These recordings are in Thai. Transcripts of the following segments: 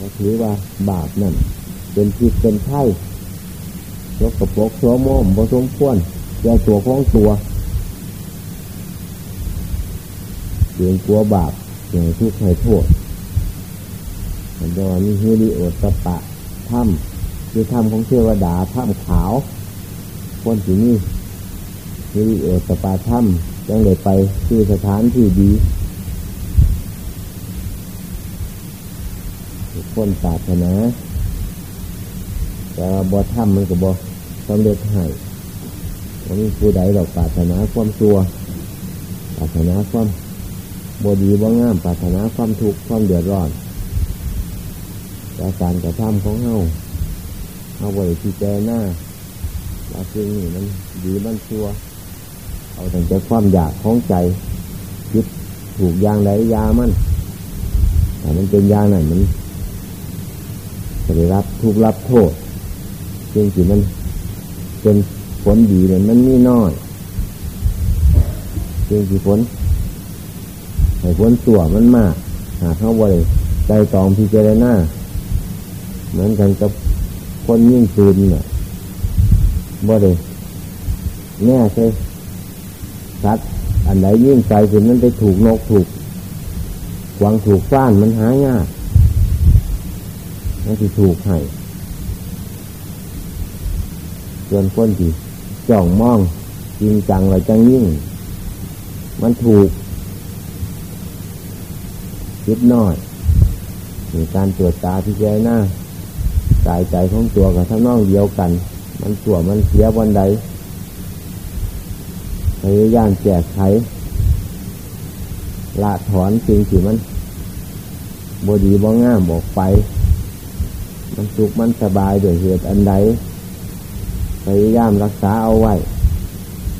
เขาถือว่าบาปนั่น เป็นผิดเป็นไข้ยกกระปกโสมมบสมควรแก่ตัวของตัวเกรงกลัวบาปอย่างทุกข์ให้โทษมันจะว่ามีฮิริโอตปะถ้ำคือถ้ำของเทวดาถ้ำขาวคนที่นี่ฮิริโอตปะถ้ำยังเลยไปคือสถานที่ดี คนศาสนาแต่ว่าบ่ถ้ำมันก็บ่สำเร็จให้วันนี้ผู้ใดเราปรารถนาความตัวปรารถนาความบดีบ่งามปรารถนาความทุกข์ความเดือดร้อนแต่การกระทำของเฮาเอาไว้ที่ใจหน้าว่าสิ่งนี้มันดีมันชั่ว เอาแต่ใจความอยากของใจยึดถูกยางไหลยามันแต่มันเป็นยางไหนมัน จะได้รับทุกรับโทษสิ่งที่มันเป็นผลดีเนี่ยมันมีน้อยสิ่งที่ผลให้ผลตัวมันมาก หาเข้าไว้ใจตองพิจารณาเหมือนกันกับคนยิ่งซูนเนี่ยบ่ได้แน่ใช่สัตว์อันไหนยิ่งใจขึ้นมันไปถูกนกถูกกวางถูกฟ้านมันหายาก มันที่ถูกให้ส่วนคนที่จ้องมองจริงจังอะไรจังยิ่ง มันถูกคิดน้อยมีการตรวจตาที่ใจหน้ากายใจของตัวกับทั้งน้องเดียวกัน มันตัวมันเสียวันใดพยายามแจกไขละถอนสิ่งที่มันบดีบ่ง่ามบอกไป มันสุขมันสบายด้วยเหตุอันใดพยายามรักษาเอาไว้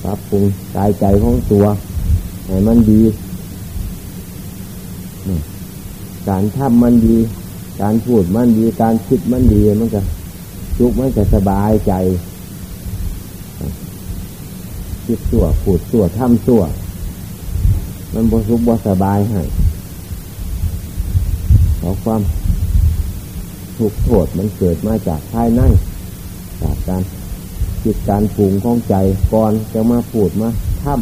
ปรับปรุงกายใจของตัวให้มันดี การทำมันดี การพูดมันดี การคิดมันดีมันก็สุขมันก็สบายใจคิดตัวพูดตัวทำตัวมันบ่สุขบ่สบายให้เพราะความ ทุกโทษมันเกิดมาจากภายในจากการจิตการปรุงของใจก่อนจะมาพูดมาทำ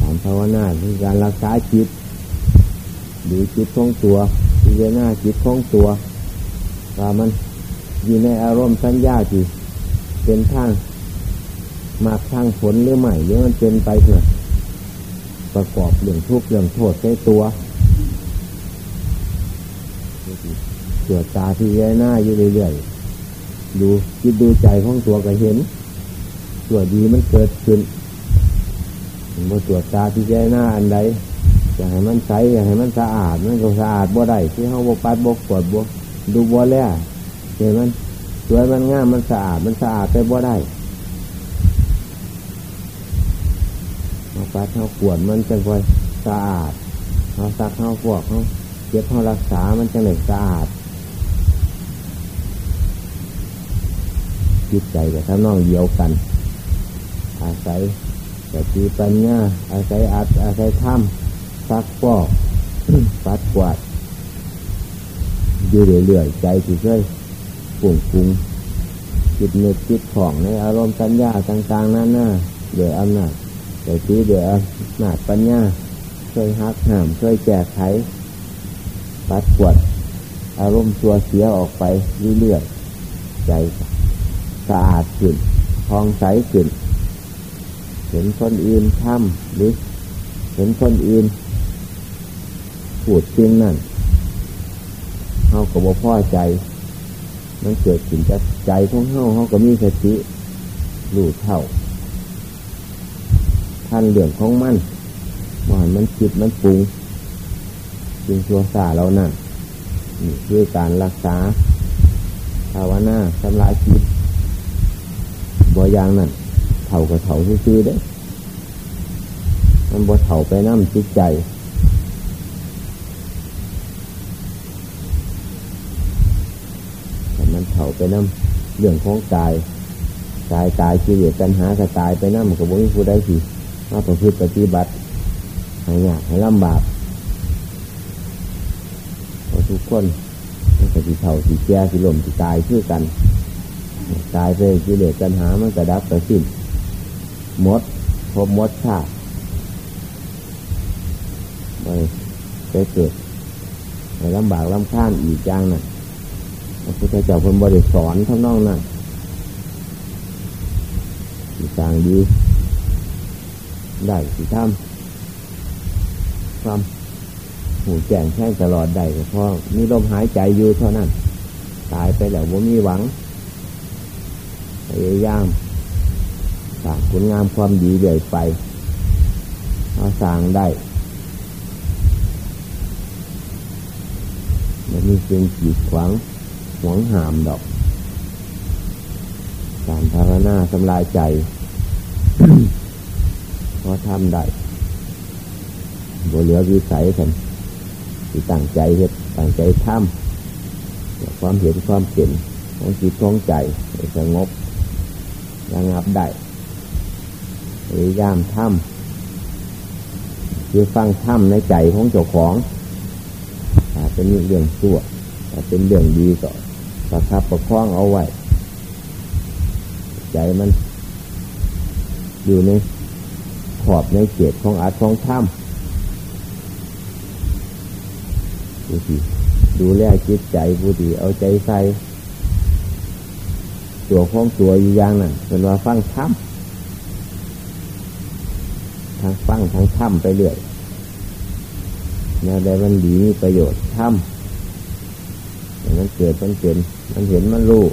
การภาวนาคือการรักษาจิตหรือจิตของตัวพิจารณาจิตของตัวว่ามันอยู่ในอารมณ์สัญญาที่เป็นทางมากทางผลหรือไม่หรือมันเป็นไปเพื่อประกอบเรื่องทุกข์เรื่องโทษในตัว ตรวจตาที่แย่หน้าอยู่เรื่อยๆดูคิดดูใจของตัวก็เห็นตัวดีมันเกิดขึ้นเมื่อตรวจตาที่แย่หน้าอันใดอยากให้มันใสอยากให้มันสะอาดมันก็สะอาดบ่ได้ที่เขาบกปัดบกกดบดูบ่แล้วเห็นมันสวยมันงามมันสะอาดมันสะอาดไปบ่ได้มาปัดเขาขวดมันจะค่อยสะอาดเขาซักเขาพวกเขาเก็บเขารักษามันจะเหนือสะอาด จิตใจกับทั้งน้องเดียวกัน อาศัยสติปัญญาอาศัยอัดอาศัยถ้ำซักฟอกปัดกวาดอยู่เรื่อยๆใจที่เคยปุ่งปุงจิตเนึกจิตของในอารมณ์สัญญาต่างๆนั่นน่ะเดี๋ยวอำนาจเดี๋ยวตีเดี๋ยวอำนาจปัญญาเคยหักห้ามเคยแจกไขปัดกวาดอารมณ์ตัวเสียออกไปเรื่อยๆใจ สะอาดขึ้นทองใสขึ้น เห็นคนอื่นทำหรือ เห็นคนอื่นพูดจริงนั่นเขาก็บ่พอใจ มันเกิดขึ้นจากใจของเขาเขาก็มีสติรู้เท่าท่านเหลืองของมันมันมันคิดมันปรุงจึงชัวซาเรานั่นนี่คือการรักษาภาวนาทำลายจิต บ่อย่างนั่นเถ่ากับเถ่าซื่อๆเด้ มันบ่เถ่าไปน้ำจิตใจ แต่มันเถ่าไปน้ำเรื่องของกายกายกายชีวิตปัญหาก็ตายไปน้ำมันก็บ่มีผู้ใดสิมาประพฤติปฏิบัติให้ยากให้ลำบากทุกคนมันก็ที่เท่าที่แก่ที่ลมที่ตายชื่อกัน ตายไปกิเลสกันหามันกระดับกระสิ้นมดพบมดชาติไปไปเกิดไปลำบากลำข้านอีกอย่างน่ะพระพุทธเจ้าคนบริสอนทั้งนองนั่นที่ต่างดีได้ที่ทำความหูแจ้งแช่งตลอดได้เพราะมีลมหายใจอยู่เท่านั้น ตายไปแล้วว่ามีหวัง พยายามสร้างคุณงามความดีเรื่อยไปเอาสร้างได้มันมีสิ่งขีดขวางหวงหามดอก การภาวนาสำลายใจพอทำได้บเหลือวิสัยกันที่ตั้งใจเห็ดตั้งใจทำความเห็นความเปลี่ยนของจิตของใจสงบ ระงับได้พยายามทำคือฟังทำในใจของเจ้าของถ้าเป็นเรื่องชั่วถ้าเป็นเรื่องดีก็ประคับประคองเอาไว้ ใจมัน อยู่ในขอบในเกตของอาของถ้ำผู้ที่ดูแลจิตใจผู้ที่เอาใจใส่ ตัวของตัวอยู่อย่างนั้นเป็นว่าฟังถ้ำทั้งฟังทั้งถ้ำไปเรื่อยแนวใดมันดีมีประโยชน์ถ้ำมันเกิดมันเป็นมันเห็นมันรู้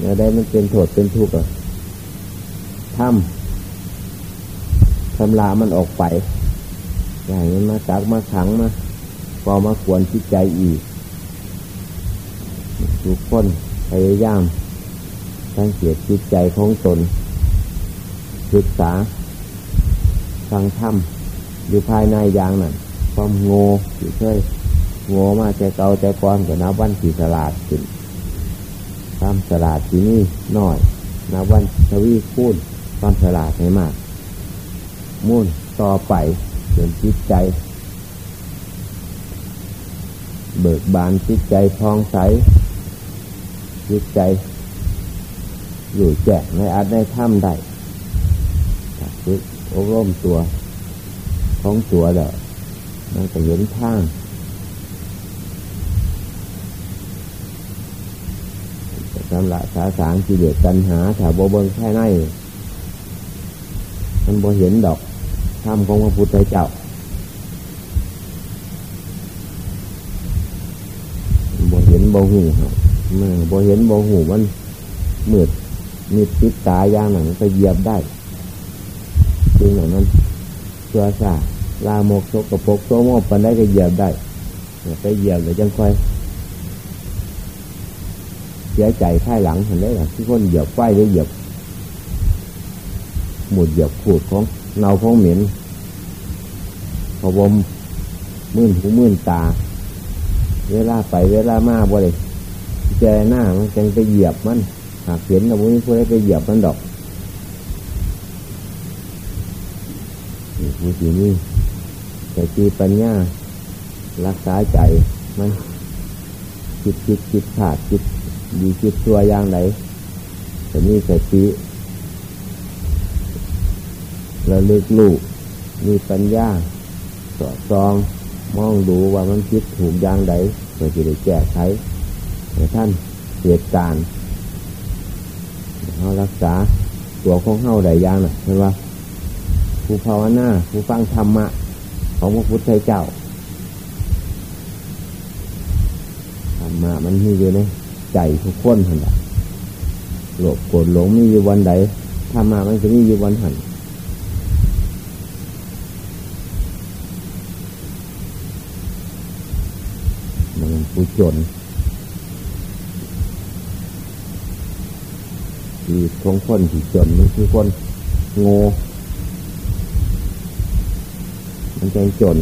แนวใดมันเป็นโทษเป็นทุกข์อะถ้ำทำลามันออกไปอย่างนี้มาจักมาขังมาพอมาขวนจิตใจอีกทุกคนพยายาม สังเกตจิตใจของตน ศึกษา ฟังธรรมอยู่ภายในอย่างนั้นความโง่ที่เคยโง่มาใจเก่าใจก้อนกับนับวันที่สลาดขึ้นความสลาดที่นี่น้อยนับวันทวีคูณความสลาดให้มาก มุ่นต่อไปจนจิตใจ เบิกบานจิตใจทองใสจิตใจ อยู่แจ้งในอาจได้ถ้ำได้ฝึกอบรมตัวของตัวเด้อมันก็เห็นทางสำหรับสาสางกิเลสตัณหาถ้าบเบิงแค่ไหนมันบ่เห็นดอกธรรมของพระพุทธเจ้าบ่เห็นบ่หูเมื่อบ่เห็นบ่หูมันมืด มีติดตาอย่างหนังก็เหยียบได้จริงอย่างนั้นเชื่อซาลาโมกโซกปกโซโมกปันได้ก็เหยียบได้ไปเหยียบเลยจังค่อยเสียใจท้ายหลังเห็นได้หรอที่คนเหยียบไฟหรือเหยียบ หมุดเหยียบขูดของเนาของเหม็นพอวมมื่นหูมื่นตา เวลาไปเวลามาบ่เลยเจอหน้ามันจังไปเหยียบมัน หากเห็นเราไม่ควรไปเหยียบมันดอกนี่คือนี่แต่จีปัญญารักษาใจมันคิดคิดคิดขาดคิดดีคิดตัวอย่างไหนแต่นี่สติระลึกลูกมีปัญญาสอดซองมองดูว่ามันคิดถูกอย่างใดเพื่อจะได้แก้ไขให้ท่านเหตุการณ์ เรารักษาตัวของเฮาใดอย่างน่ะเห็นว่าผู้ภาวนาผู้ฟังธรรมะ ของพระพุทธเจ้าธรรมะมันมีอยู่ในใจทุกคนหันละโลภโกรธหลงมีอยู่วันใดธรรมะมันจะมีอยู่วันหันมันผู้จน ที่ของคนที่จนมันคือคนโง่มันใจจน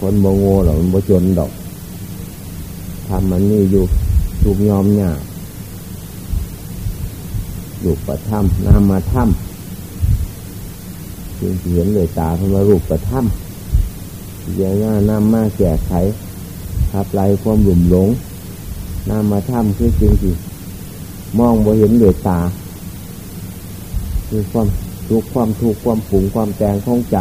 คนโมโง่หรอกมันโมจนดอกทำมันนี่อยู่ถูกยอมเนี่ยอยู่ประถ้ำนำมาถ้ำจึงเห็นเลยตาเพราะว่ารูปประถ้ำเดี๋ยวหน้านำมาแก้ไขขับไล่ความหลุ่มหลงนำมาทำคือจริงที่ มองบ่เห็นเดือดตาคือความทุกข์ความทุกข์ความผุงความแตงของใจ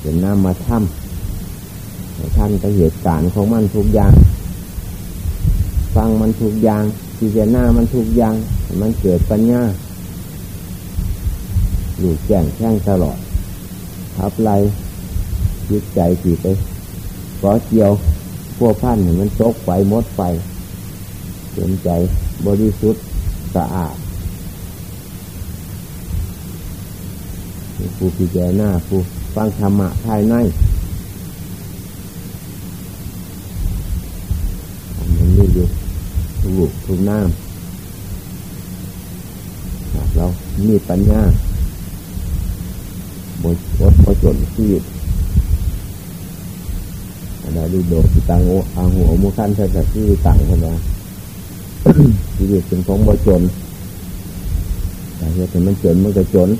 เห็นน้ำมาทำท่านก็เหตุการณ์ของมันทุกอย่าง ฟังมันทุกอย่างพิจารณามันทุกอย่าง มันเกิดปัญญาหลุดแจ้งแช่งตลอดทับไรยึดใจจีไปก็เกี่ยว พวกพันมันตกไฟมดไฟเต็มใจบริสุทธิ์สะอาดผู้พิจารณาผู้ฟังธรรมะภายในมันมีอยู่ทุกทุกน้ำเรามีปัญญาบนอดบนจนชีวิต นนั้นดูโดดตังโออาหัวมุขันเธอจะที่ตังคนละชีวิตเป็นของบจนแต่เหตุมันจนมันก็จน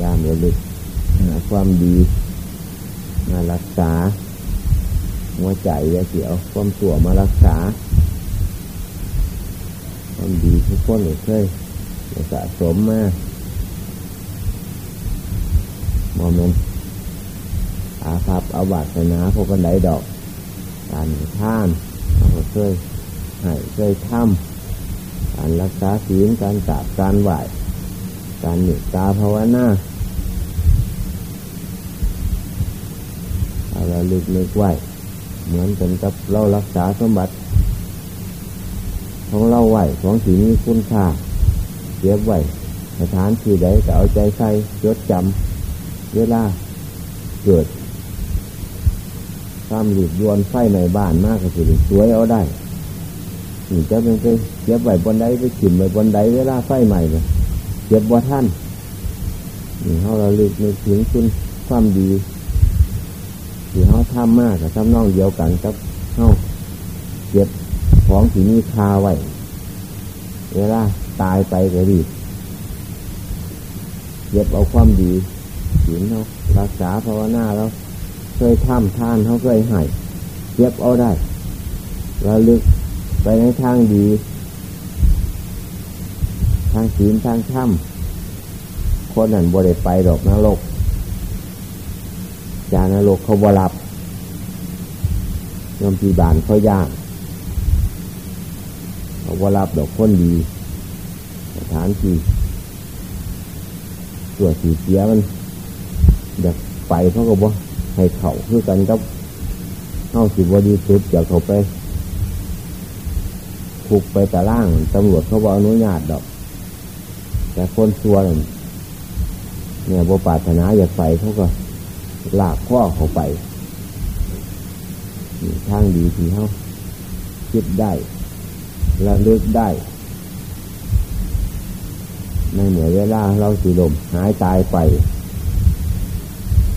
ยามระลึกหาความดีมารักษาหัวใจอย่าเสียวความตัวมารักษา ความดีทุกคนเคยสะสมมาโมเมนต์อาภัพอาบาดนาพวกกันไดดอก การท่านเราเคยให้เคยทำการรักษาศีลการกราบการไหวการหนุดตาภาวนาเราลึกนึกไหวเหมือนกันกับเรารักษาสมบัติ ของเราไหวของสีนี้คุณค่าเก็บไหวสถานที่ใดก็เอาใจใส่จดจำเวลาเกิดความหลีดยวนไฟในบ้านมากก็สิสวยเอาได้นี่จะเป็นไปเก็บไหวบนใดไปขิมไหวบนใดเวลาไฟใหม่เลยเก็บบ่ท่านนี่เขาเราลึกในถึงคุณความดีที่เขาทำมากกับทำนองเดียวกันกับเขาเก็บ ของที่มีคาไว้ เวลาตายไปก็ดีเก็บเอาความดีศีลเขารักษาภาวนาแล้วเคยทำทานเขาเคยให้เก็บเอาได้ระลึกไปในทางดี ทางศีลทางธรรมคนนั้นบริไปดอกนรกจานรกเขาบรับยมพีบานเขายาก เขาบรับดอกคนดีสถานที่ตัวสีเสียมันอยากไปเขาก็บอกให้เขาคือกันกับเข้าสิบวดีสุดอยากเขาไปคุกไปแตะล่างตำรวจเขาบอกอนุญาตดอก แต่คนชัวเนี่ยบปาถนาอยากไปเขาก็ลากข้อเขาไปทางดีที่เขาคิดได้ ระลึกได้ ในเหนือเวลาเราสิลมหายตายไป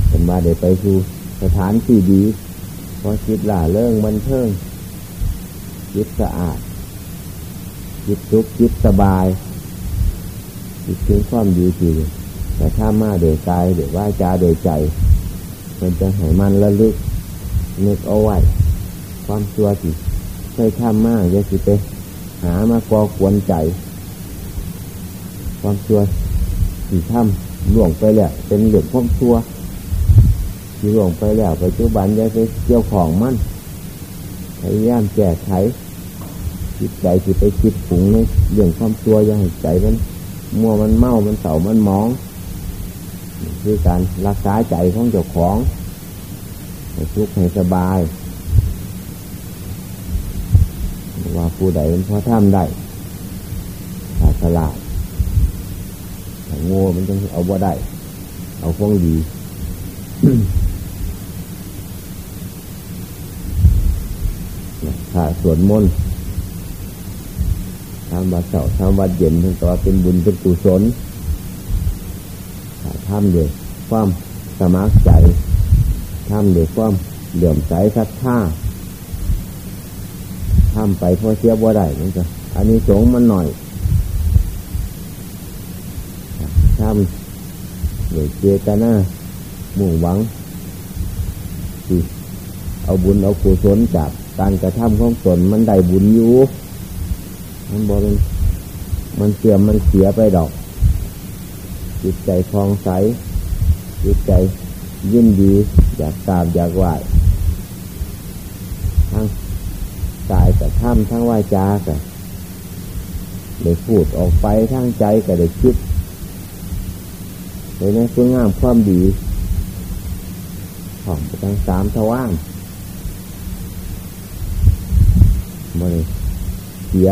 เป็นมาเดี๋ยวไปสู่สถานที่ดีพอคิดล่าเรื่องบันเทิงคิดสะอาดคิดทุกคิดสบายคิดถึงความดีที่แต่ถ้ามาเดี๋ยวกายเดี๋ยวว่าจาเดี๋ยวใจ มันจะให้มันระลึกนึกเอาไว้ความชั่วที่เคยทำมากอย่าสิไป หามาก่อกวนใจ ความชั่วที่ทำหลวงไปแล้วเป็นเหลืองความชั่วที่หลวงไปแล้วไปจุบันอย่าไปเกี่ยวของมันพยายามแก้ไขจิตใจที่ไปคิดผงในเรื่องความชั่วอย่าให้ใจมันมัวมันเมา มันเต่ามันมอง คือการรักษาใจของเจ้าของให้ทุกข์ให้สบาย ว่าผู้ใดพอทำได้ถ้าฉลาดถ้าโง่มันจะเอาบ่ได้ เอาฟ้องดีถ้าสวดมนต์ทำวัดเสาทำวัดเย็นทั้งตัวเป็นบุญเป็นกุศลทำด้วยความสมัครใจทำด้วยความเหลื่อมใสศรัทธา ทำไปพอเสียบ่ได้มันจะอันนี้สงมันหน่อยทำโดยเจตนามุ่งหวังที่เอาบุญเอากุศลจากการกระทำของตนมันได้บุญอยู่มันบอกมันมันเสื่อมมันเสียไปดอก จิตใจคลองใส จิตใจยินดี อยากตามอยากไหวทั้ง กายกับถ้ำทั้งวาจากัได้พูดออกไปทั้งใจก็ได้คิดในนั้นคืองามความดีของทั้งสามทว่างมันเสีย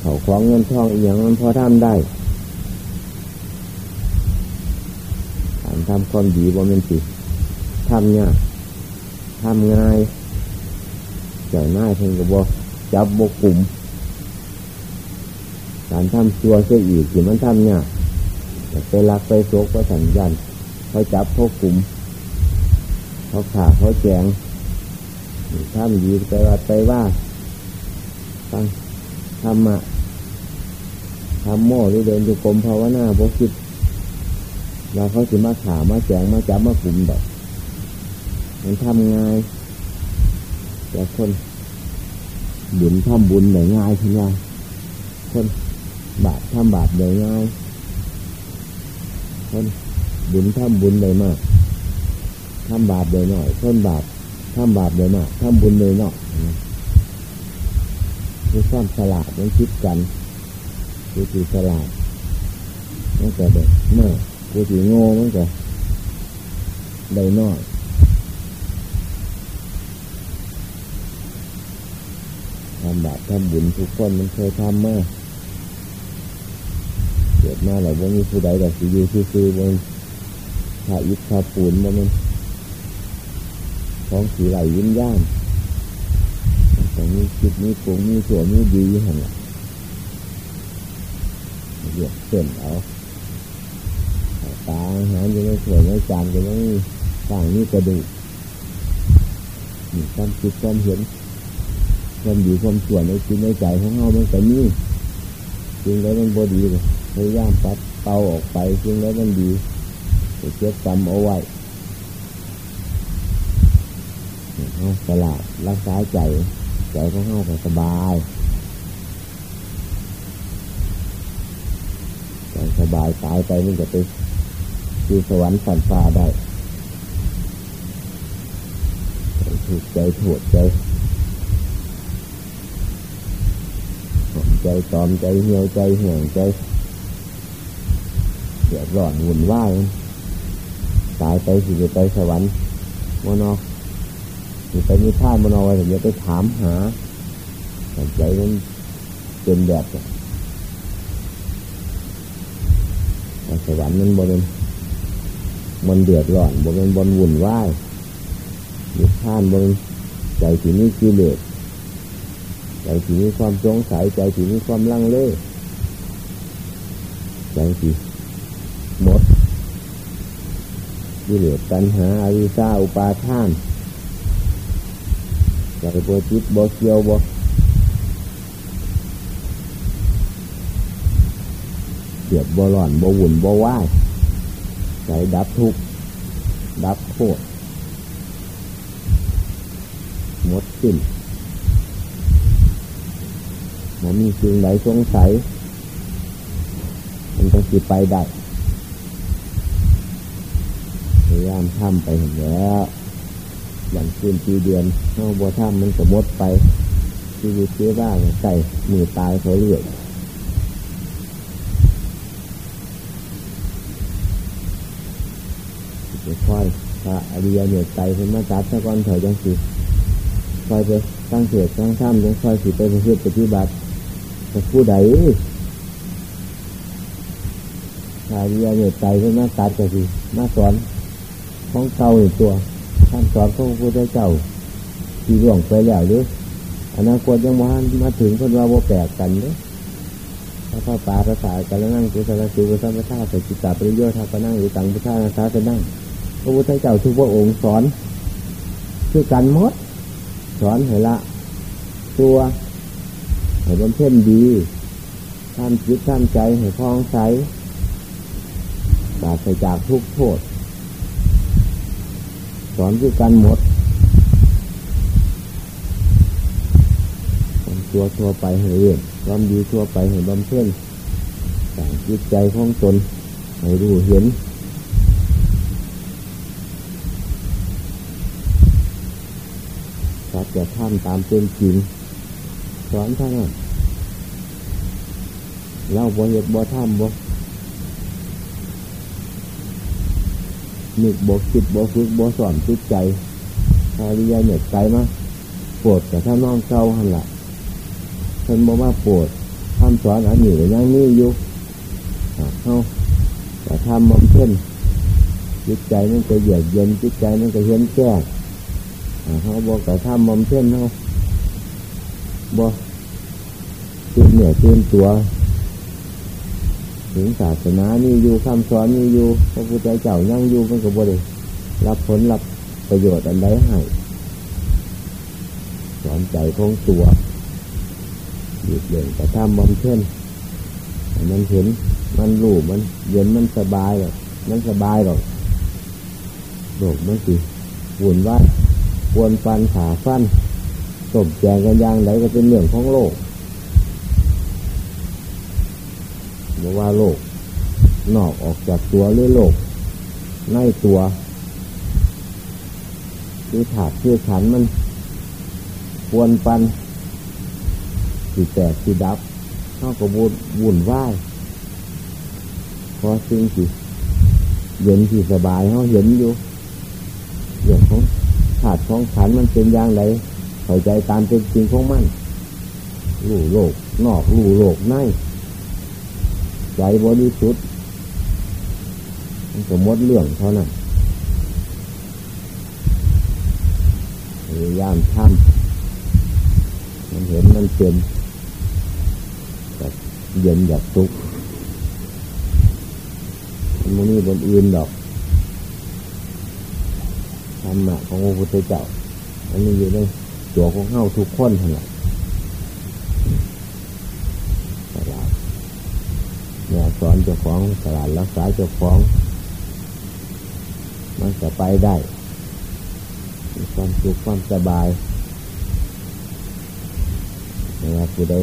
เขาคล้องเงินทองอีกอย่างมันพอทำได้การทำความดีว่ามันสิทำเนี่ยทำง่าย เจ้าหน้าเพิ่งก็บอกจับบกกลุ่มการทำตัวเสียอีกที่มันทำเนี่ยไปลักไปโซกก็สัญญาณเขาจับเขากลุ่มเขาขาเขาแจงทำดีไปว่าไปว่าตั้งทำมาทำโม่หรือเดินอยู่กรมภาวนาบคิดเราเขาสิมาขามาแจงมาจับมากลุ่มแบบมันทำง่าย แต่คนบุญทำบุญได้ง่ายทีเดียวคนบาปทำบาปได้ง่าย คนบุญทำบุญได้มากทำบาปได้หน่อย คนบาปทำบาปได้มากทำบุญได้น้อยคือความฉลาดมันคิดกันคือคือฉลาดมันจะเด็กมากคือถือโง่มันจะได้น้อยทำบาปทำบุญทุกคนมันเคยทำมาเกิดมาแล้วว่ามีผู้ใดแบบสิอยู่ซื่อๆบนถ้าอิฐถ้าปูนมันของสีไหลยิ้มย่านแต่มีคิดมีปรุงมีส่วนมีดีหันละเรียกเส้นเอาตาหาอยู่ในส่วนในจานก็ยังต่างนี้กระดูกความคิดความเห็น ความดีความส่วนในจิตในใจของเรามันก็มีจริงแล้วมันบดีเลยพยายามปัดเตาออกไปจริงแล้วมันดีจะเก็บจำเอาไว้สลาดรักษาใจใจของเราสบายใจสบายตายไปมันจะไปคือสวรรค์ฝันฟ้าได้ถูกใจถูกใจ ใจตอมใจเหี่ยวใจเหี่ยงใจเดือดร้อนวุ่นวายตายไปสิไปสวรรค์มโนสิไปมีท่านมโนไว้เดี๋ยวไปถามหาใจนั้นเป็นแบบสวรรค์นั้นบนมันเดือดร้อนบนบนวุ่นวายมีท่านบนใจที่นี้กิเลส ใจที่มีความสงสัยใจที่มีความลังเลใจที่หมดกิเลสตัณหาอวิชาอุปาทานใจโบจิตโบเกียวโบเกียดบ่ร้อนบ่วุ่นบ่ว่ายใจดับทุกข์ดับโทษหมดสิ้น มันมีสิ่งใดสงสัยมันต้องสิไปได้พยายามทำไปเห็นแล้ว อย่างคืนปีเดือนเอาบัวถ้ำมันจะมดไปชีวิตเสียบ้างใส่มือตายเขาเรื่อยจะค่อยพระอริยเหนื่อใจเพิ่นมาจับซะก่อนเถอะจังสิค่อยไปตั้งเสียตั้งถ้ำจังค่อยสิไปประพฤติปฏิบัติ ผู้ใดพระอริยเหนื่อยใจเพิ่นมาตัดก็สิมาสอนของเก่าอีกตัวท่านสอนของพระพุทธเจ้าที่ร่วงไปแล้วหรืออนาคตยังมามาถึงคนว่าโมแปลกกันเนาะถ้าพ่อปาภาษาการนั่งกุศลสิวสัมปทาสจิตตาปริโยธาปนั่งหรือตังพุทธานาคาจะนั่งพระพุทธเจ้าทุกพระองค์สอน คือกันมดสอนให้ละตัว ให้บำเพ็ญดีท่านจิตท่านใจให้คลองใสปราศจากทุกโทษ สอนคือกันหมดตัวทั่วไปให้เรียนความดีทั่วไปให้บำเพ็ญต่างจิตใจของตนให้รู้เห็นสัจะทำตามเป็นจริง สอนท่านเล่าบ่เหตุบ่ทำบ่นึกบ่คิดบ่ฝึกบ่สอนจิตใจภาริยเหน็ดใจมาปวดแต่ถ้าน้องเก่าหันละเพิ่นบอกว่าปวดทำสอนอันนี้ยังนี่อยู่เขาแต่ทำมันเพ่นจิตใจมันก็เยือกเย็นจิตใจมันก็เย็นแก่เขาบอกแต่ทำมันเพ่นเขา บอกตื่นเหนื่อยตื่นตัว ถึงศาสนานี่อยู่คำสอนนี่อยู่พระพุทธเจ้ายั่งอยู่มันก็บ่ได้รับผลรับประโยชน์อันใดให้สอนใจของตัวหยุดเด่นแต่ถ้ามอมเช่นมันเห็นมันรู้มัน เย็นมันสบายหรอกมันสบายหรอกโลกมันสิวุ่นวายวนฟันขาฟัน ตบแจงกันยางไหนก็เป็นเรื่องของโลกบอกว่าโลก นอกออกจากตัวหรือโลก ในตัวคือถาดคือขันมันควนปันสิแตกสิดับเขาก็วุ่นวุ่นวายพอสิ่งสิเย็นสิสบายเขาเห็นอยู่เรื่องของถาดของขันมันเป็นอย่างไร เข้าใจตามเป็นจริงของมันรู้โลก นอกรู้โลกในใจบริสุทธิ์สมันก็หมดเรื่องเท่านั้นพยายามทำมันเห็นมันเป็นเย็นอยากทุกมันมีบนอื่นดอกธรรมะของพระพุทธเจ้า อันนี้อยู่ใน ตัวของเฮาทุกคนทั้งนั้นตลาดเนี่ยสอนเจ้าของตลาดรักษาเจ้าของ มันจะไปได้มีความสุขความสบายเวลาผู้ใด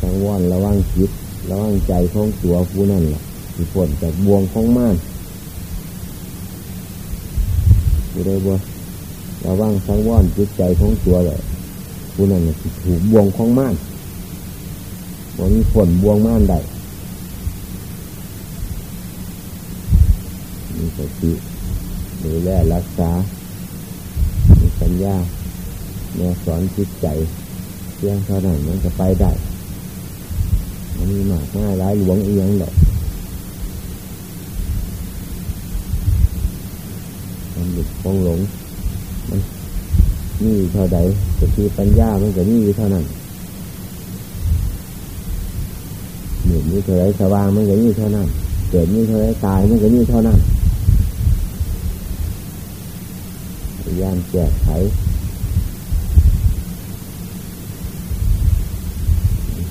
สังวรระวังจิตระวังใจของตัวผู้นั่นแหละที่ผลจากบวงของม่านผู้ใดบ่ ระวังสังวรจิตใจของตัวเลยผู้นั่นถูกบวงของม่านบ่มีผลบวงม่านได้มีสติดูแลรักษา มีสัญญาแนวสอนจิตใจเพียงเท่านั้นมันจะไปได้มันมีมากง่ายร้ายหลวงอียงดอกมันหลุดฟองหลง มันนี่เท่าใดสติปัญญามันก็นี่เท่านั้นหนึ่งนี่เท่าไรสว่างมันก็นี่เท่านั้นเกิดนี่เท่าไรตายมันก็นี่เท่านั้นพยายามแก้ไข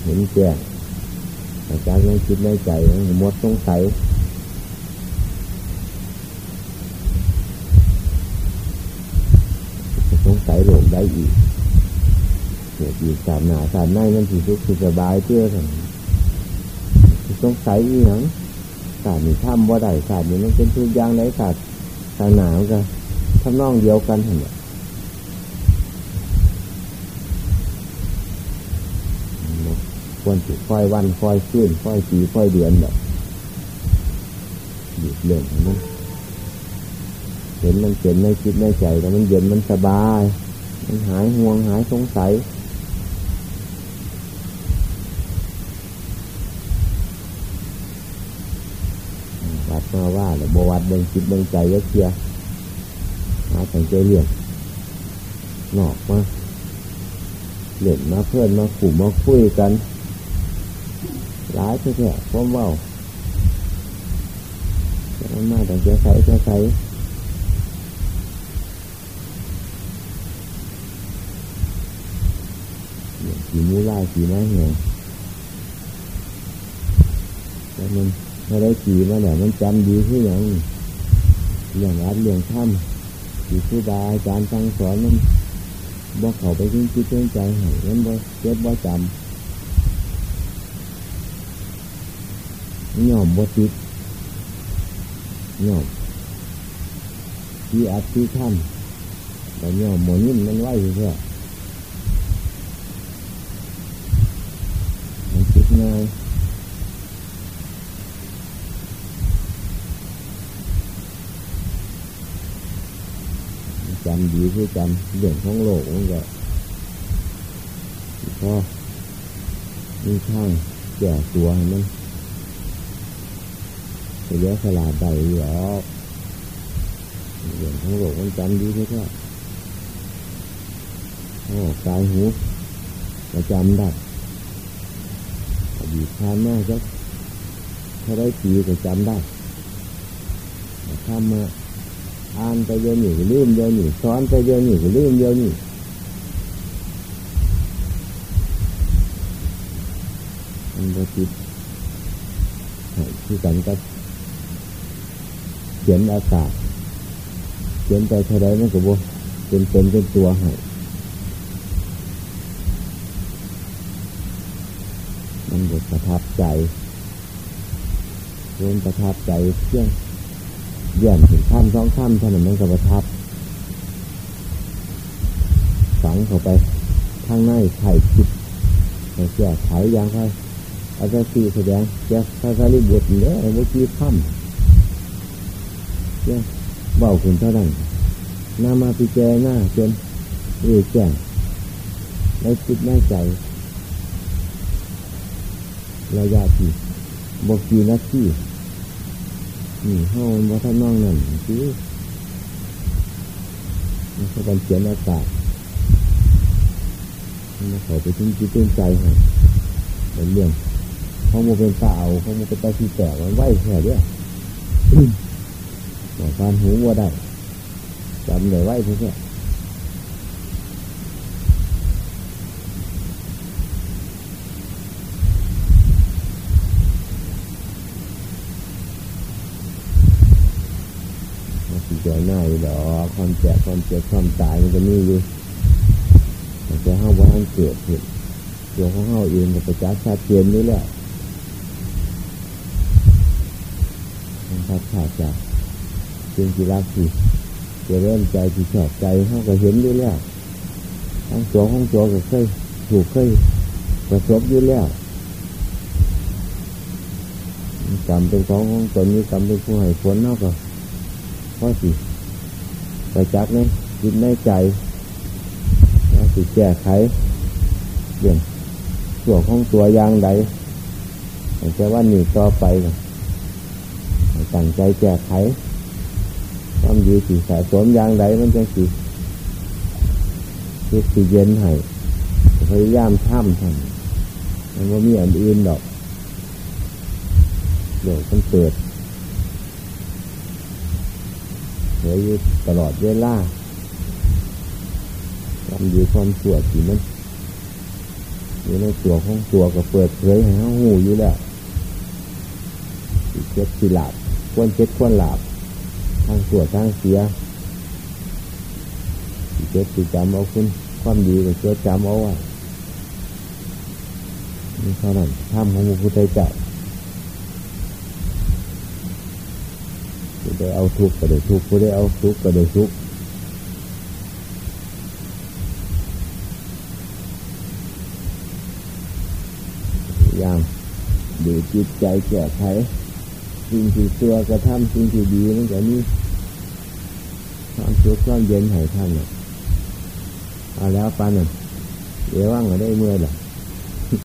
เห็นแจ้งอาจารย์ยังคิดในใจหมดสงสัยส ได้อีกเกิดอีกสามหนาสามในมันถือสุขสบายเชื่อถังสงสัยอีหยังศาสตร์นี่ทำว่าได้ศาสตร์นี่มันเป็นทุกอย่างไรศาสตร์ศาสนากันทำนองเดียวกันเห็นไหมควรจะค่อยวันค่อยขึ้นค่อยปีค่อยเดือนแบบหยุดเรื่องของมันเห็นมันเย็นในคิดในใจแต่มันเย็นมันสบาย มันหายห่วงหายสงสัย วัดมาว่าหรือบวัดเบ่งจิตเบ่งใจเยอะเชียหาแต่งใจเรื่องนอกมาเล่นมาเพื่อนมาขู่มาคุยกันหลายแค่ๆพร้อมเว่าจะมาแต่จะใส่จะใส่ ขี่มูล่าขี่ม้เหี่ยวแต่มันไม่ได้ขี่มาเนี่ยมันจำดีที่อย่างอย่างอัดเรื่องถ้ำขี่ผู้บาอาจารย์สั่งสอนมันบอกเขาไปทิ้งจิตทิ้งใจให้มันบ่เจ็บบ่จำย่อมบ่ติดย่อมที่อัดที่ถ้ำแต่ย่อมหมนิ่มมันไหวเพื่อมันติด ง่ายจำดีคือจำเรื่องของโลกมันก็พอมีข้างแก่ตัวมันเยอะสลาดใดหรอกเรื่องของโลกมันจำดีแค่โอ้กายหูจะจำได้ ดีผ่านมาจักถ้าได้ปีก็จำได้ถ้ามาอ่านไปเยอะหนึ่ลืมเยอะหนึ่สอนไปเยอะหนึ่ลืมเยอะหนึ่งมันก็ติดที่กันก็เขียนอากาศเขียนไปเท่าไรมันก็บ่เป็นเป็นเป็นตัวให้ มันก็ประทับใจเริ่มประทับใจเที่ยงเยี่ยมถึงขั้นสองขั้นเท่านั้นมันก็ประทับ ฝังเข้าไปข้างในไข่คิดแก้ไขอย่างไรอาจารย์สีแสดงแก้พระสารีบุตรเนี่ยเมื่อกี้ค่ำเนี่ยเบาขึ้นเท่านั้นนามาพิจารณาจนเอแจ้งในจิตในใจ ระยะที่บกีนาทีนี่เฮาบ่ท่านน้องนั่นคือมันเขาเป็นเขียนอากาศมันเขาไปทิ้งจิตทิ้งใจให้เป็นเรื่องเขาโมเป็นตาเอาเขาโมเป็นตาที่แตกมันไหวแค่เนี้ยแต่การหูว่าได้จำได้ไหวเพื่อ เจอหน้าอยู่ดอความแก่ความเจ็บความตายมันก็มีอยู่แต่จะเข้าว่าท่านเกิดขึ้นตัวของเข้าเองกับประจักษ์ชัดเจนนี่แหละมันชัดขาดจากจึงที่รักสิจะเริ่มใจที่ชอบใจเข้าก็เห็นด้วยแล้วทั้งตัวของตัวก็เคยถูกเคยประสบอยู่แล้วกรรมเป็นของของตนนี้กรรมเป็นผู้ให้ผลนาะก็ พราะสิไปจักในจิตในใจแล้วสิแก้ไขเรื่องส่วนของตัวอยางใดแต่ว่าหนีต่อไปตั้งใจแก้ไขความดีสิสะสมอย่างใดมันจะสิคือสิเย็นให้พยายามทำทำมันว่ามีอันอื่นดอกเดี๋ยวมันเกิด เหลือยู่ตลอดเวลาความดีความสวดที่มันอยู่ในตัวของตัวก็เปิดเผยให้เขาหูอยู่แล้วเจ็ดสิหลาบควรเจ็ดควรหลาบทางสวดทางเสียเจ็ดสิจำเอาคุณความดีก็เจ็ดจำเอาไว้นี่เท่านั้นทำของพระพุทธเจ้าผู้ได้เอาทุกข์ก็ได้ทุกข์ผู้ได้เอาทุกข์ก็ได้ทุกข์ยามดูจิตใจแก้ไขสิ่งที่ตัวกระทำสิ่งที่ดีมันก็มีความสุขความเย็นให้ท่านเนี่ยเอาแล้วปานเนั้นเดี๋ยวว่างมาได้เมื่อไหร่